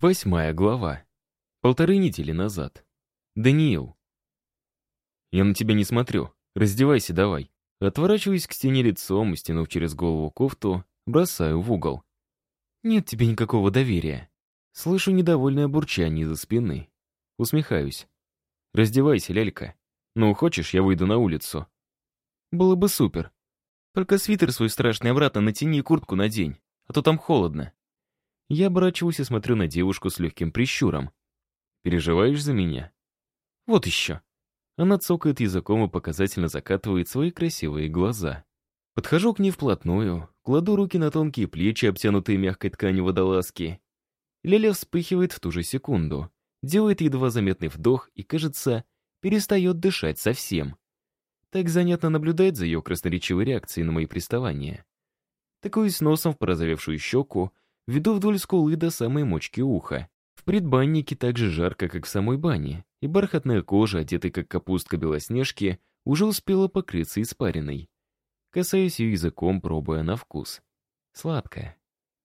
Восьмая глава. Полторы недели назад. Даниил. Я на тебя не смотрю. Раздевайся давай. Отворачиваюсь к стене лицом и, стянув через голову кофту, бросаю в угол. Нет тебе никакого доверия. Слышу недовольное бурчание за спины. Усмехаюсь. Раздевайся, лялька. Ну, хочешь, я выйду на улицу? Было бы супер. Только свитер свой страшный обратно натяни и куртку надень, а то там холодно. Я оборачиваюсь и смотрю на девушку с легким прищуром. «Переживаешь за меня?» «Вот еще». Она цокает языком и показательно закатывает свои красивые глаза. Подхожу к ней вплотную, кладу руки на тонкие плечи, обтянутые мягкой тканью водолазки. Леля вспыхивает в ту же секунду, делает едва заметный вдох и, кажется, перестает дышать совсем. Так занятно наблюдать за ее красноречивой реакцией на мои приставания. Такую носом в порозовевшую щеку, Веду вдоль скулы до самой мочки уха. В предбаннике так же жарко, как в самой бане, и бархатная кожа, одетая как капустка белоснежки, уже успела покрыться испариной. Касаюсь ее языком, пробуя на вкус. Сладкая.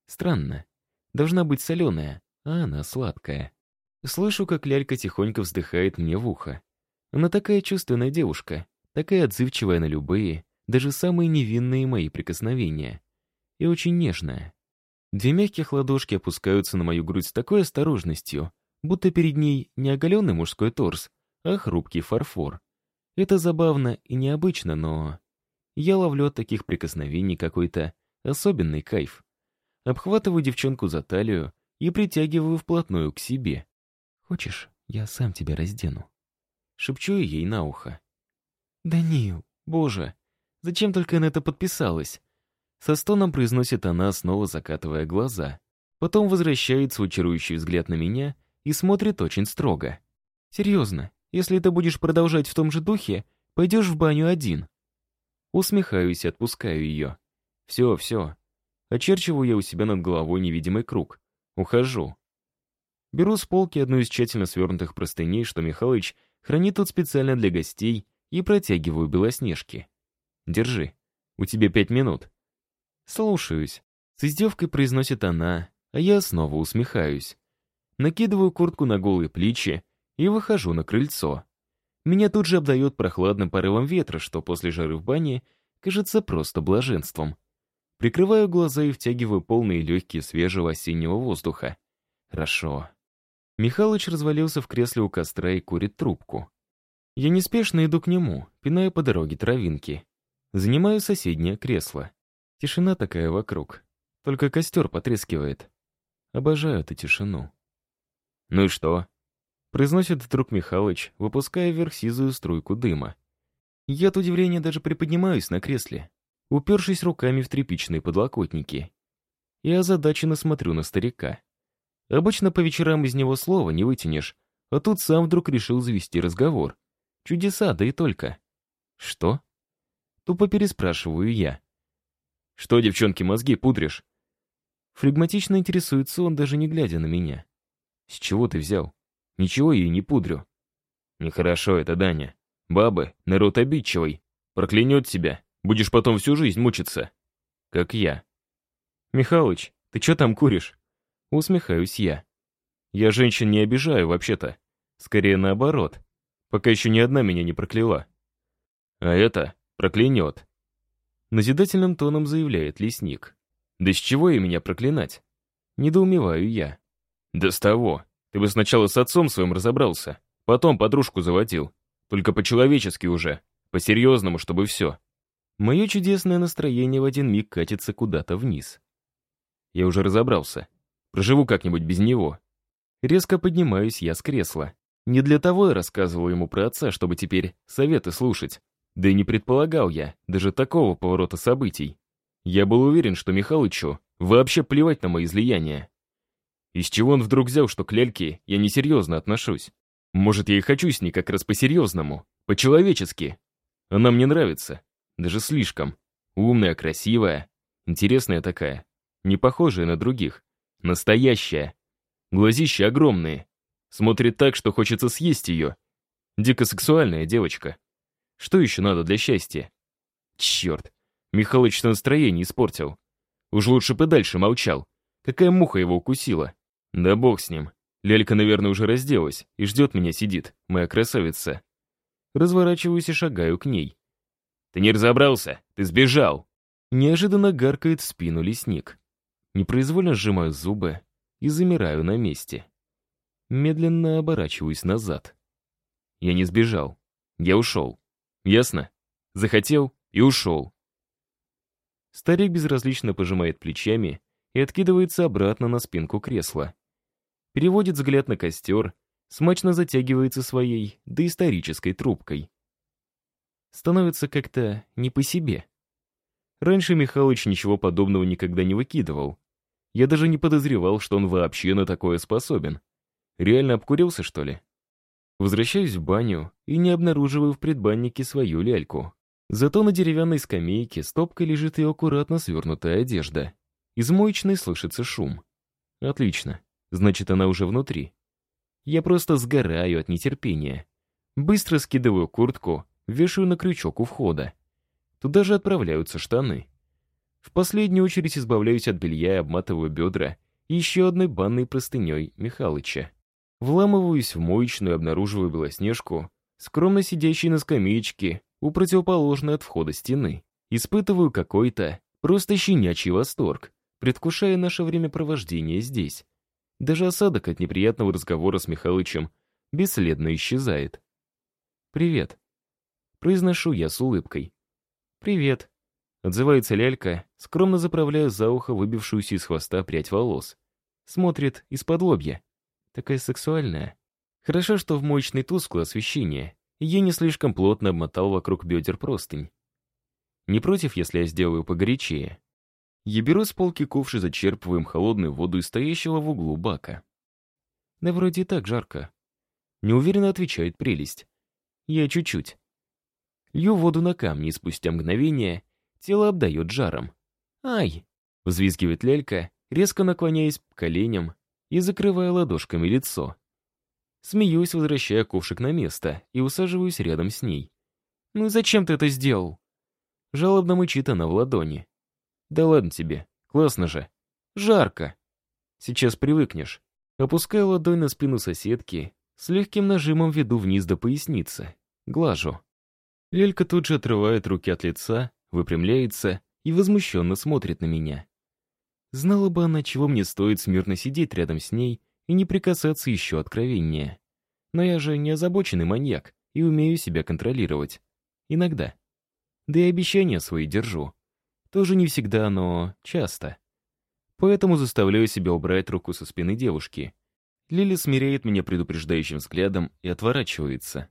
Странно. Должна быть соленая, а она сладкая. Слышу, как лялька тихонько вздыхает мне в ухо. Она такая чувственная девушка, такая отзывчивая на любые, даже самые невинные мои прикосновения. И очень нежная. Две мягких ладошки опускаются на мою грудь с такой осторожностью, будто перед ней не оголенный мужской торс, а хрупкий фарфор. Это забавно и необычно, но... Я ловлю от таких прикосновений какой-то особенный кайф. Обхватываю девчонку за талию и притягиваю вплотную к себе. «Хочешь, я сам тебя раздену?» Шепчу ей на ухо. «Даниил, боже, зачем только на это подписалась? Со стоном произносит она, снова закатывая глаза. Потом возвращает свой чарующий взгляд на меня и смотрит очень строго. «Серьезно, если ты будешь продолжать в том же духе, пойдешь в баню один». Усмехаюсь и отпускаю ее. «Все, все». Очерчиваю я у себя над головой невидимый круг. Ухожу. Беру с полки одну из тщательно свернутых простыней, что Михалыч хранит тут специально для гостей, и протягиваю Белоснежке. «Держи. У тебя пять минут. «Слушаюсь», — с издевкой произносит она, а я снова усмехаюсь. Накидываю куртку на голые плечи и выхожу на крыльцо. Меня тут же обдает прохладным порывом ветра, что после жары в бане кажется просто блаженством. Прикрываю глаза и втягиваю полные легкие свежего осеннего воздуха. Хорошо. Михалыч развалился в кресле у костра и курит трубку. Я неспешно иду к нему, пиная по дороге травинки. Занимаю соседнее кресло. Тишина такая вокруг. Только костер потрескивает. Обожаю эту тишину. «Ну и что?» Произносит вдруг Михалыч, выпуская вверх сизую струйку дыма. Я от удивления даже приподнимаюсь на кресле, упершись руками в тряпичные подлокотники. И озадаченно смотрю на старика. Обычно по вечерам из него слова не вытянешь, а тут сам вдруг решил завести разговор. Чудеса, да и только. «Что?» Тупо переспрашиваю я. Что, девчонки, мозги пудришь?» Флегматично интересуется он, даже не глядя на меня. «С чего ты взял? Ничего ей не пудрю». «Нехорошо это, Даня. Бабы, народ обидчивый. Проклянет тебя. Будешь потом всю жизнь мучиться. Как я». «Михалыч, ты что там куришь?» Усмехаюсь я. «Я женщин не обижаю, вообще-то. Скорее наоборот. Пока еще ни одна меня не прокляла. А это проклянет. Назидательным тоном заявляет лесник. «Да с чего и меня проклинать?» Недоумеваю я. «Да с того. Ты бы сначала с отцом своим разобрался, потом подружку заводил. Только по-человечески уже, по-серьезному, чтобы все». Мое чудесное настроение в один миг катится куда-то вниз. Я уже разобрался. Проживу как-нибудь без него. Резко поднимаюсь я с кресла. Не для того я рассказывал ему про отца, чтобы теперь советы слушать. Да и не предполагал я даже такого поворота событий. Я был уверен, что Михалычу вообще плевать на мои излияния. Из чего он вдруг взял, что к ляльке я несерьезно отношусь? Может, я и хочу с ней как раз по-серьезному, по-человечески. Она мне нравится, даже слишком. Умная, красивая, интересная такая, не похожая на других. Настоящая. Глазища огромные. Смотрит так, что хочется съесть ее. Дико сексуальная девочка. Что еще надо для счастья? Черт, Михалыч настроение испортил. Уж лучше бы дальше молчал. Какая муха его укусила? Да бог с ним. Лелька, наверное, уже разделась и ждет меня сидит, моя красавица. Разворачиваюсь и шагаю к ней. «Ты не разобрался? Ты сбежал!» Неожиданно гаркает в спину лесник. Непроизвольно сжимаю зубы и замираю на месте. Медленно оборачиваюсь назад. Я не сбежал. Я ушел. Ясно? Захотел и ушел. Старик безразлично пожимает плечами и откидывается обратно на спинку кресла. Переводит взгляд на костер, смачно затягивается своей доисторической трубкой. Становится как-то не по себе. Раньше Михалыч ничего подобного никогда не выкидывал. Я даже не подозревал, что он вообще на такое способен. Реально обкурился, что ли? Возвращаюсь в баню и не обнаруживаю в предбаннике свою ляльку. Зато на деревянной скамейке стопкой лежит ее аккуратно свернутая одежда. Из моечной слышится шум. Отлично. Значит, она уже внутри. Я просто сгораю от нетерпения. Быстро скидываю куртку, вешаю на крючок у входа. Туда же отправляются штаны. В последнюю очередь избавляюсь от белья и обматываю бедра еще одной банной простыней Михалыча. Вламываюсь в моечную и обнаруживаю Белоснежку, скромно сидящей на скамеечке у противоположной от входа стены. Испытываю какой-то просто щенячий восторг, предвкушая наше времяпровождение здесь. Даже осадок от неприятного разговора с Михалычем бесследно исчезает. «Привет», — произношу я с улыбкой. «Привет», — отзывается лялька, скромно заправляя за ухо выбившуюся из хвоста прядь волос. Смотрит из-под лобья. Такая сексуальная. Хорошо, что в мощной тусклое освещение, и я не слишком плотно обмотал вокруг бедер простынь. Не против, если я сделаю погорячее. Я беру с полки ковш и зачерпываем холодную воду из стоящего в углу бака. Да вроде и так жарко. Неуверенно отвечает прелесть. Я чуть-чуть. Лью воду на камни, и спустя мгновение тело обдает жаром. «Ай!» — взвизгивает лялька, резко наклоняясь к коленям и закрывая ладошками лицо. Смеюсь, возвращая ковшик на место, и усаживаюсь рядом с ней. «Ну зачем ты это сделал?» Жалобно мычит она в ладони. Да ладно тебе, классно же. Жарко. Сейчас привыкнешь. Опускаю ладонь на спину соседки, с легким нажимом веду вниз до поясницы. Глажу. Лелька тут же отрывает руки от лица, выпрямляется и возмущенно смотрит на меня. Знала бы она, чего мне стоит смирно сидеть рядом с ней и не прикасаться еще откровеннее. Но я же не озабоченный маньяк и умею себя контролировать. Иногда. Да и обещания свои держу. Тоже не всегда, но часто. Поэтому заставляю себя убрать руку со спины девушки. Лили смиряет меня предупреждающим взглядом и отворачивается.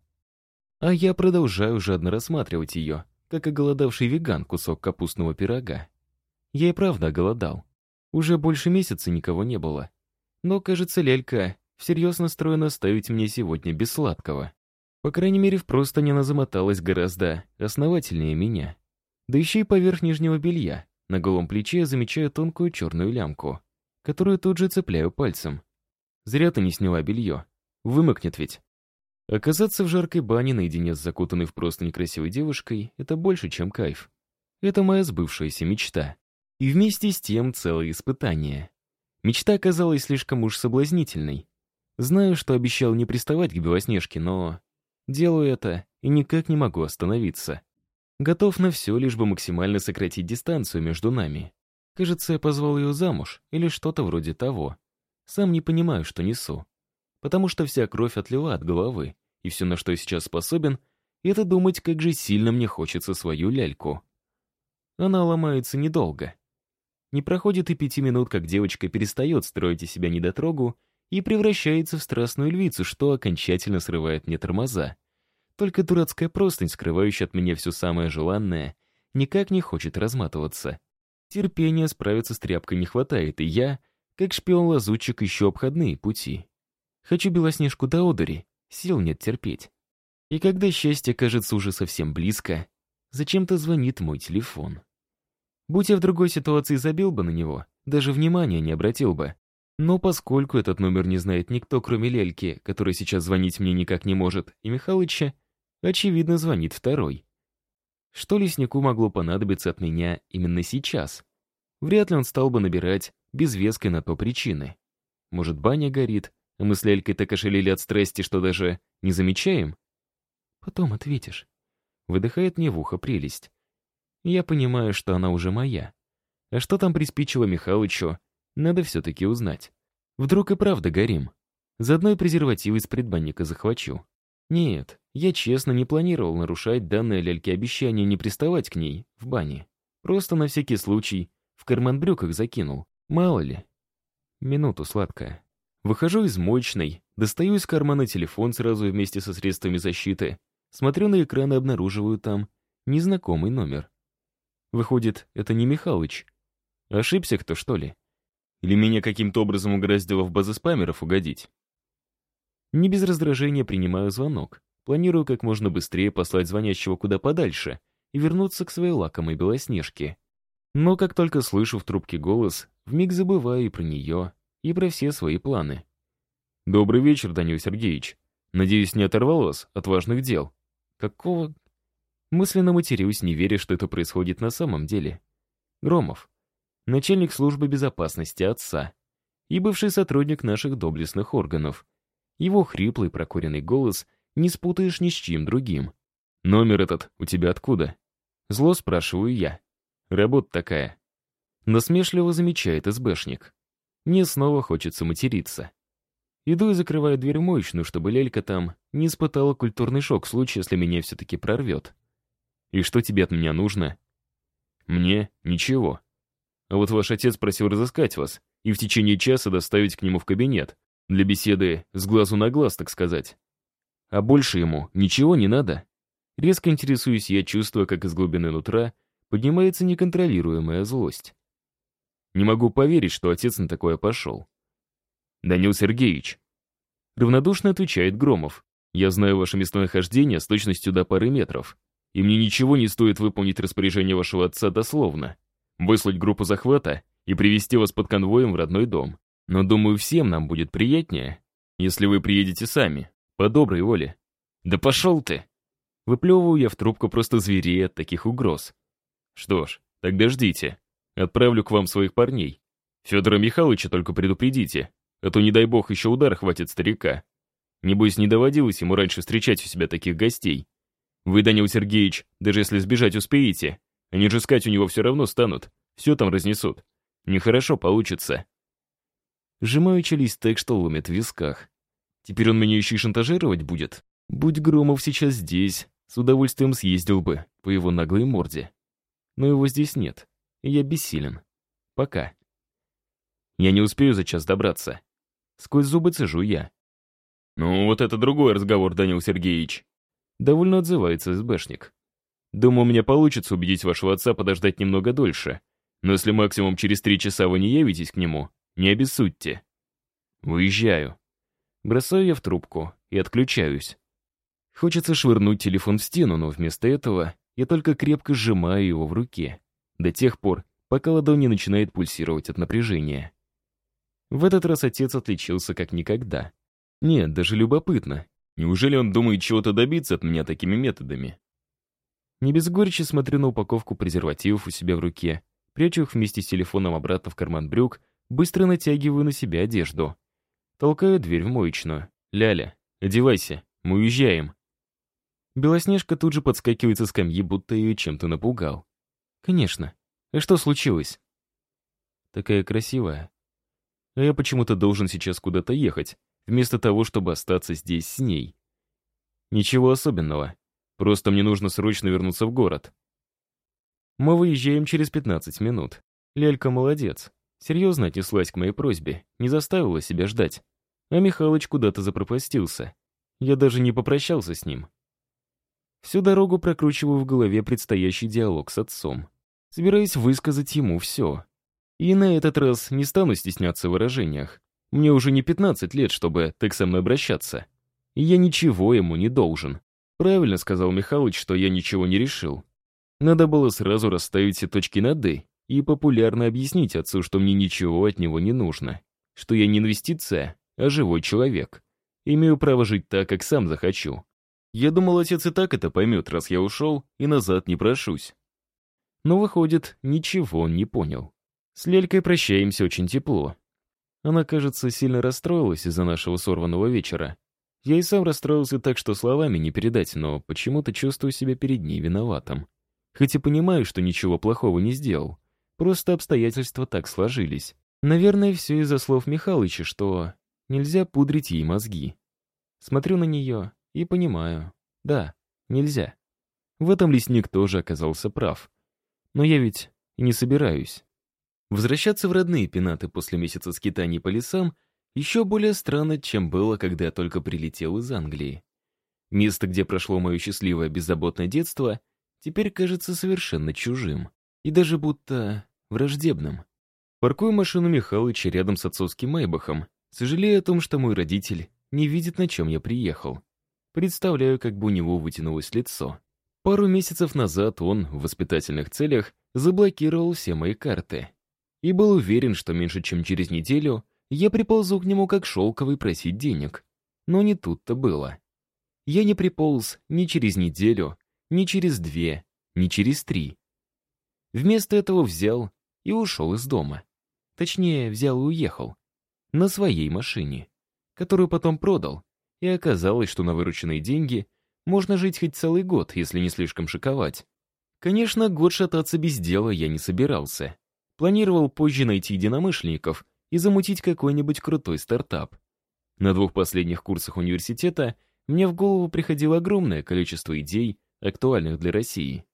А я продолжаю жадно рассматривать ее, как оголодавший веган кусок капустного пирога. Я и правда оголодал. Уже больше месяца никого не было. Но, кажется, лялька всерьез настроена оставить мне сегодня без сладкого. По крайней мере, в простыни она замоталась гораздо основательнее меня. Да еще и поверх нижнего белья. На голом плече я замечаю тонкую черную лямку, которую тут же цепляю пальцем. Зря ты не сняла белье. Вымокнет ведь. Оказаться в жаркой бане наедине с закутанной в просто некрасивой девушкой — это больше, чем кайф. Это моя сбывшаяся мечта. И вместе с тем целое испытание. Мечта оказалась слишком уж соблазнительной. Знаю, что обещал не приставать к Белоснежке, но... Делаю это и никак не могу остановиться. Готов на все, лишь бы максимально сократить дистанцию между нами. Кажется, я позвал ее замуж или что-то вроде того. Сам не понимаю, что несу. Потому что вся кровь отлила от головы, и все, на что я сейчас способен, это думать, как же сильно мне хочется свою ляльку. Она ломается недолго. Не проходит и пяти минут, как девочка перестает строить из себя недотрогу и превращается в страстную львицу, что окончательно срывает мне тормоза. Только дурацкая простынь, скрывающая от меня все самое желанное, никак не хочет разматываться. Терпения справиться с тряпкой не хватает, и я, как шпион-лазутчик, ищу обходные пути. Хочу Белоснежку до одури, сил нет терпеть. И когда счастье кажется уже совсем близко, зачем-то звонит мой телефон. Будь я в другой ситуации, забил бы на него, даже внимания не обратил бы. Но поскольку этот номер не знает никто, кроме Лельки, который сейчас звонить мне никак не может, и Михалыча, Очевидно, звонит второй. Что леснику могло понадобиться от меня именно сейчас? Вряд ли он стал бы набирать без веской на то причины. Может, баня горит, а мы с Лялькой так ошалели от страсти, что даже не замечаем? Потом ответишь. Выдыхает мне в ухо прелесть. Я понимаю, что она уже моя. А что там приспичило Михалычу, надо все-таки узнать. Вдруг и правда горим. Заодно и презервативы из предбанника захвачу. Нет, я честно не планировал нарушать данное ляльке обещание не приставать к ней в бане. Просто на всякий случай в карман брюках закинул. Мало ли. Минуту, сладкая. Выхожу из мощной, достаю из кармана телефон сразу вместе со средствами защиты, смотрю на экран и обнаруживаю там незнакомый номер. Выходит, это не Михалыч. Ошибся кто, что ли? Или меня каким-то образом угораздило в базы спамеров угодить? Не без раздражения принимаю звонок. Планирую как можно быстрее послать звонящего куда подальше и вернуться к своей лакомой белоснежке. Но как только слышу в трубке голос, вмиг забываю и про нее, и про все свои планы. «Добрый вечер, Данил Сергеевич. Надеюсь, не оторвал вас от важных дел». «Какого...» Мысленно матерюсь, не веря, что это происходит на самом деле. Громов. Начальник службы безопасности отца. И бывший сотрудник наших доблестных органов. Его хриплый прокуренный голос не спутаешь ни с чьим другим. «Номер этот у тебя откуда?» Зло спрашиваю я. Работа такая. Насмешливо замечает СБшник. Мне снова хочется материться. Иду и закрываю дверь в чтобы Лелька там не испытала культурный шок в случае, если меня все-таки прорвет. «И что тебе от меня нужно?» «Мне ничего. А вот ваш отец просил разыскать вас и в течение часа доставить к нему в кабинет, для беседы с глазу на глаз, так сказать. А больше ему ничего не надо?» Резко интересуюсь я, чувствуя, как из глубины нутра поднимается неконтролируемая злость. Не могу поверить, что отец на такое пошел. «Данил Сергеевич». Равнодушно отвечает Громов. «Я знаю ваше местонахождение с точностью до пары метров, и мне ничего не стоит выполнить распоряжение вашего отца дословно, выслать группу захвата и привести вас под конвоем в родной дом. Но, думаю, всем нам будет приятнее, если вы приедете сами, по доброй воле». «Да пошел ты!» Выплевываю я в трубку просто зверей от таких угроз. «Что ж, тогда ждите. Отправлю к вам своих парней. Федора Михайловича только предупредите, а то, не дай бог, еще удар хватит старика. Небось, не доводилось ему раньше встречать у себя таких гостей. Вы, Данил Сергеевич, даже если сбежать успеете, они же искать у него все равно станут, все там разнесут. Нехорошо получится. Сжимаю челюсть так, что ломит в висках. Теперь он меня еще и шантажировать будет. Будь Громов сейчас здесь, с удовольствием съездил бы по его наглой морде. Но его здесь нет и я бессилен. Пока. Я не успею за час добраться. Сквозь зубы цежу я. «Ну, вот это другой разговор, Данил Сергеевич». Довольно отзывается СБшник. «Думаю, у меня получится убедить вашего отца подождать немного дольше. Но если максимум через три часа вы не явитесь к нему, не обессудьте». «Уезжаю». Бросаю я в трубку и отключаюсь. Хочется швырнуть телефон в стену, но вместо этого я только крепко сжимаю его в руке до тех пор, пока ладонь не начинает пульсировать от напряжения. В этот раз отец отличился как никогда. Нет, даже любопытно. Неужели он думает чего-то добиться от меня такими методами? Не без горечи смотрю на упаковку презервативов у себя в руке, прячу их вместе с телефоном обратно в карман брюк, быстро натягиваю на себя одежду. Толкаю дверь в моечную. «Ляля, одевайся, мы уезжаем». Белоснежка тут же подскакивает со скамьи, будто ее чем-то напугал. «Конечно. И что случилось?» «Такая красивая. А я почему-то должен сейчас куда-то ехать, вместо того, чтобы остаться здесь с ней. Ничего особенного. Просто мне нужно срочно вернуться в город». Мы выезжаем через 15 минут. Лелька молодец. Серьезно отнеслась к моей просьбе, не заставила себя ждать. А Михалыч куда-то запропастился. Я даже не попрощался с ним. Всю дорогу прокручиваю в голове предстоящий диалог с отцом. Собираюсь высказать ему все. И на этот раз не стану стесняться в выражениях. Мне уже не 15 лет, чтобы так со мной обращаться. И я ничего ему не должен. Правильно сказал Михалыч, что я ничего не решил. Надо было сразу расставить все точки над «и» и популярно объяснить отцу, что мне ничего от него не нужно. Что я не инвестиция, а живой человек. Имею право жить так, как сам захочу. Я думал, отец и так это поймет, раз я ушел, и назад не прошусь. Но, выходит, ничего он не понял. С Лелькой прощаемся очень тепло. Она, кажется, сильно расстроилась из-за нашего сорванного вечера. Я и сам расстроился так, что словами не передать, но почему-то чувствую себя перед ней виноватым. Хоть и понимаю, что ничего плохого не сделал. Просто обстоятельства так сложились. Наверное, все из-за слов Михалыча, что нельзя пудрить ей мозги. Смотрю на нее и понимаю. Да, нельзя. В этом лесник тоже оказался прав. Но я ведь не собираюсь. Возвращаться в родные пенаты после месяца скитаний по лесам еще более странно, чем было, когда я только прилетел из Англии. Место, где прошло мое счастливое беззаботное детство, теперь кажется совершенно чужим. И даже будто враждебным. Паркую машину Михалыча рядом с отцовским Майбахом, сожалея о том, что мой родитель не видит, на чем я приехал. Представляю, как бы у него вытянулось лицо. Пару месяцев назад он, в воспитательных целях, заблокировал все мои карты. И был уверен, что меньше чем через неделю я приползу к нему как шелковый просить денег. Но не тут-то было. Я не приполз ни через неделю, ни через две, ни через три. Вместо этого взял и ушел из дома. Точнее, взял и уехал. На своей машине, которую потом продал. И оказалось, что на вырученные деньги можно жить хоть целый год, если не слишком шиковать. Конечно, год шататься без дела я не собирался. Планировал позже найти единомышленников и замутить какой-нибудь крутой стартап. На двух последних курсах университета мне в голову приходило огромное количество идей, актуальных для России.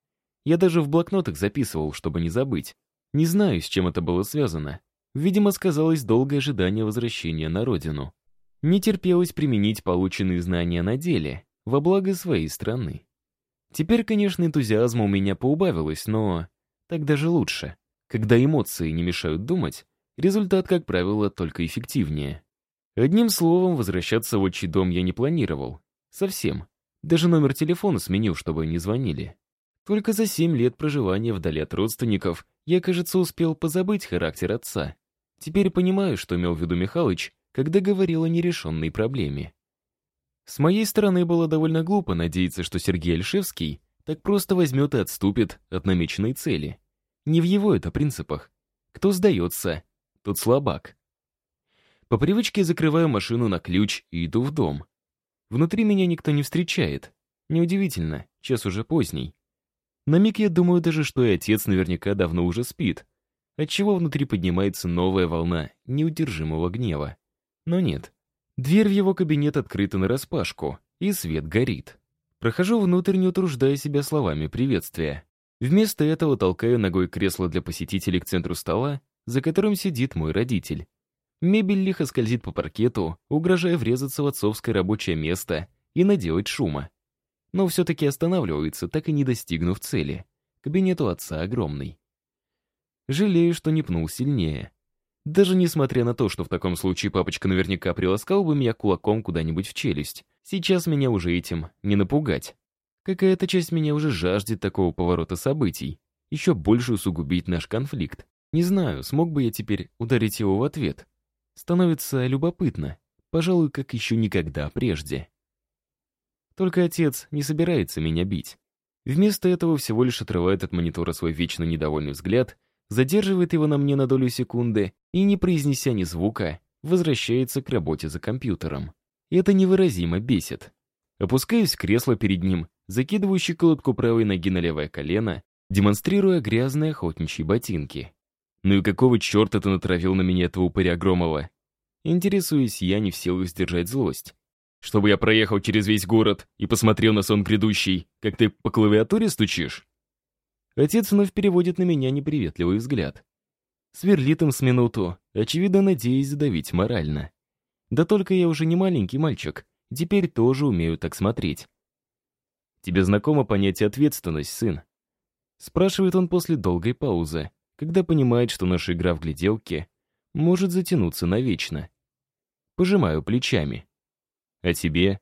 Я даже в блокнотах записывал, чтобы не забыть. Не знаю, с чем это было связано. Видимо, сказалось долгое ожидание возвращения на родину. Не терпелось применить полученные знания на деле, во благо своей страны. Теперь, конечно, энтузиазма у меня поубавилось, но так даже лучше. Когда эмоции не мешают думать, результат, как правило, только эффективнее. Одним словом, возвращаться в отчий дом я не планировал. Совсем. Даже номер телефона сменил, чтобы не звонили. Только за семь лет проживания вдали от родственников я, кажется, успел позабыть характер отца. Теперь понимаю, что имел в виду Михалыч, когда говорил о нерешенной проблеме. С моей стороны было довольно глупо надеяться, что Сергей Альшевский так просто возьмет и отступит от намеченной цели. Не в его это принципах. Кто сдается, тот слабак. По привычке закрываю машину на ключ и иду в дом. Внутри меня никто не встречает. Неудивительно, час уже поздний. На миг я думаю даже, что и отец наверняка давно уже спит, отчего внутри поднимается новая волна неудержимого гнева. Но нет. Дверь в его кабинет открыта нараспашку, и свет горит. Прохожу внутрь, не утруждая себя словами приветствия. Вместо этого толкаю ногой кресло для посетителей к центру стола, за которым сидит мой родитель. Мебель лихо скользит по паркету, угрожая врезаться в отцовское рабочее место и наделать шума но все-таки останавливается, так и не достигнув цели. Кабинет у отца огромный. Жалею, что не пнул сильнее. Даже несмотря на то, что в таком случае папочка наверняка приласкал бы меня кулаком куда-нибудь в челюсть. Сейчас меня уже этим не напугать. Какая-то часть меня уже жаждет такого поворота событий. Еще больше усугубить наш конфликт. Не знаю, смог бы я теперь ударить его в ответ. Становится любопытно. Пожалуй, как еще никогда прежде. Только отец не собирается меня бить. Вместо этого всего лишь отрывает от монитора свой вечно недовольный взгляд, задерживает его на мне на долю секунды и, не произнеся ни звука, возвращается к работе за компьютером. Это невыразимо бесит. Опускаюсь в кресло перед ним, закидываю щиколотку правой ноги на левое колено, демонстрируя грязные охотничьи ботинки. «Ну и какого черта ты натравил на меня этого упыря Громова?» Интересуюсь я, не в силах сдержать злость чтобы я проехал через весь город и посмотрел на сон грядущий, как ты по клавиатуре стучишь?» Отец вновь переводит на меня неприветливый взгляд. Сверлит им с минуту, очевидно, надеясь задавить морально. Да только я уже не маленький мальчик, теперь тоже умею так смотреть. «Тебе знакомо понятие ответственность, сын?» Спрашивает он после долгой паузы, когда понимает, что наша игра в гляделки может затянуться навечно. Пожимаю плечами. А тебе?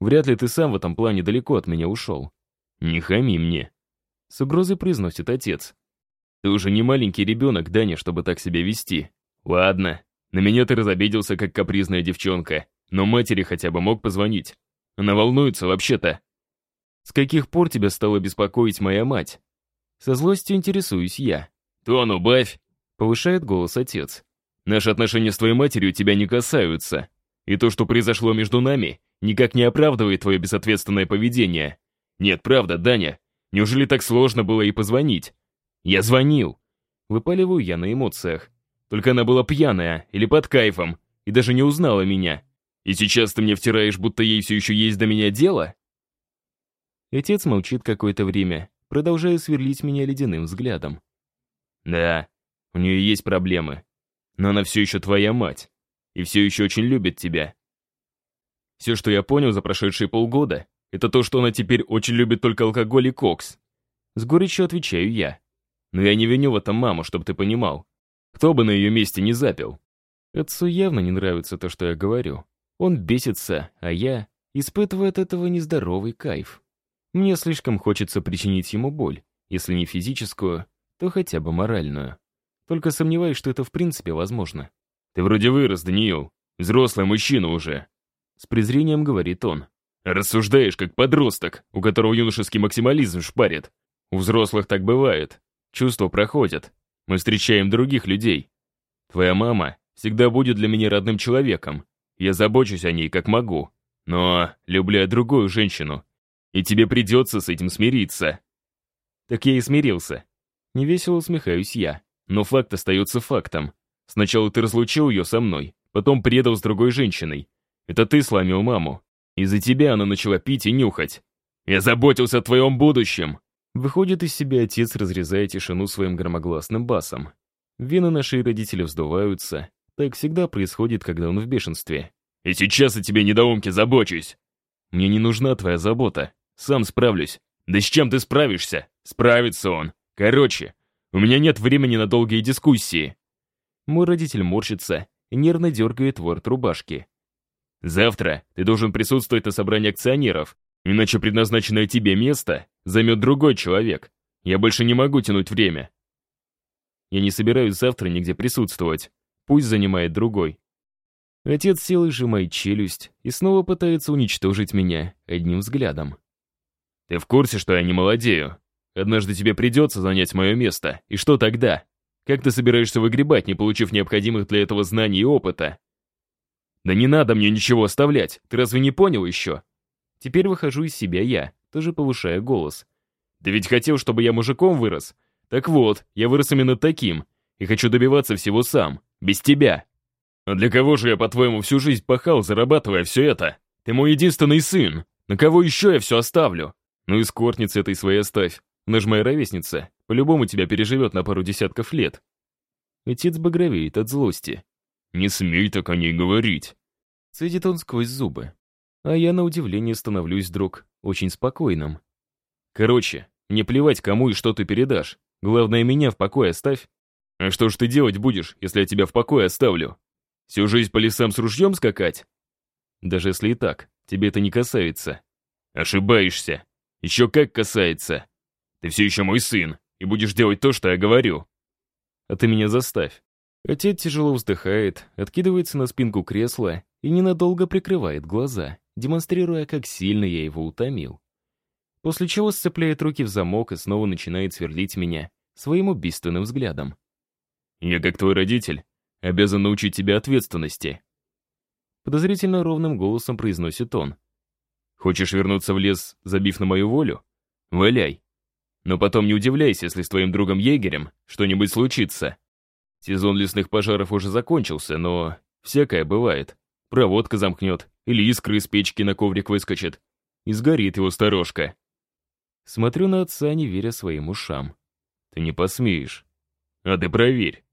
Вряд ли ты сам в этом плане далеко от меня ушел. Не хами мне. С угрозой произносит отец. Ты уже не маленький ребенок, Даня, чтобы так себя вести. Ладно, на меня ты разобиделся, как капризная девчонка, но матери хотя бы мог позвонить. Она волнуется вообще-то. С каких пор тебя стала беспокоить моя мать? Со злостью интересуюсь я. То ну, бавь, повышает голос отец. Наши отношения с твоей матерью тебя не касаются. И то, что произошло между нами, никак не оправдывает твое безответственное поведение. Нет, правда, Даня, неужели так сложно было ей позвонить? Я звонил. Выпаливаю я на эмоциях. Только она была пьяная или под кайфом, и даже не узнала меня. И сейчас ты мне втираешь, будто ей все еще есть до меня дело? Отец молчит какое-то время, продолжая сверлить меня ледяным взглядом. Да, у нее есть проблемы. Но она все еще твоя мать. И все еще очень любит тебя. Все, что я понял за прошедшие полгода, это то, что она теперь очень любит только алкоголь и кокс. С горечью отвечаю я. Но я не виню в этом маму, чтобы ты понимал. Кто бы на ее месте не запил. Отцу явно не нравится то, что я говорю. Он бесится, а я испытываю от этого нездоровый кайф. Мне слишком хочется причинить ему боль, если не физическую, то хотя бы моральную. Только сомневаюсь, что это в принципе возможно. «Ты вроде вырос, Даниил. Взрослый мужчина уже». С презрением говорит он. «Рассуждаешь, как подросток, у которого юношеский максимализм шпарит. У взрослых так бывает. Чувства проходят. Мы встречаем других людей. Твоя мама всегда будет для меня родным человеком. Я забочусь о ней, как могу. Но люблю я другую женщину. И тебе придется с этим смириться». Так я и смирился. Невесело усмехаюсь я. Но факт остается фактом. Сначала ты разлучил ее со мной, потом предал с другой женщиной. Это ты сломил маму. Из-за тебя она начала пить и нюхать. Я заботился о твоем будущем. Выходит из себя отец, разрезая тишину своим громогласным басом. Вены нашей родителей вздуваются. Так всегда происходит, когда он в бешенстве. «И сейчас о тебе, недоумки, забочусь!» «Мне не нужна твоя забота. Сам справлюсь». «Да с чем ты справишься?» «Справится он. Короче, у меня нет времени на долгие дискуссии». Мой родитель морщится нервно дергает ворот рубашки. «Завтра ты должен присутствовать на собрании акционеров, иначе предназначенное тебе место займет другой человек. Я больше не могу тянуть время». Я не собираюсь завтра нигде присутствовать. Пусть занимает другой. Отец силой сжимает челюсть и снова пытается уничтожить меня одним взглядом. «Ты в курсе, что я не молодею?» Однажды тебе придется занять мое место, и что тогда? Как ты собираешься выгребать, не получив необходимых для этого знаний и опыта? Да не надо мне ничего оставлять, ты разве не понял еще? Теперь выхожу из себя я, тоже повышая голос. Ты ведь хотел, чтобы я мужиком вырос? Так вот, я вырос именно таким, и хочу добиваться всего сам, без тебя. А для кого же я, по-твоему, всю жизнь пахал, зарабатывая все это? Ты мой единственный сын. На кого еще я все оставлю? Ну и скортницы этой своей оставь. Она же моя ровесница, по-любому тебя переживет на пару десятков лет. Отец багровеет от злости. «Не смей так о ней говорить!» Цедит он сквозь зубы. А я, на удивление, становлюсь вдруг очень спокойным. «Короче, не плевать, кому и что ты передашь. Главное, меня в покое оставь. А что ж ты делать будешь, если я тебя в покое оставлю? Всю жизнь по лесам с ружьем скакать? Даже если и так, тебе это не касается. Ошибаешься. Еще как касается. Ты все еще мой сын, и будешь делать то, что я говорю. А ты меня заставь. Отец тяжело вздыхает, откидывается на спинку кресла и ненадолго прикрывает глаза, демонстрируя, как сильно я его утомил. После чего сцепляет руки в замок и снова начинает сверлить меня своим убийственным взглядом. «Я, как твой родитель, обязан научить тебя ответственности», подозрительно ровным голосом произносит он. «Хочешь вернуться в лес, забив на мою волю? Валяй. Но потом не удивляйся, если с твоим другом-егерем что-нибудь случится. Сезон лесных пожаров уже закончился, но всякое бывает. Проводка замкнет, или искры из печки на коврик выскочит. И сгорит его сторожка. Смотрю на отца, не веря своим ушам. Ты не посмеешь. А ты проверь.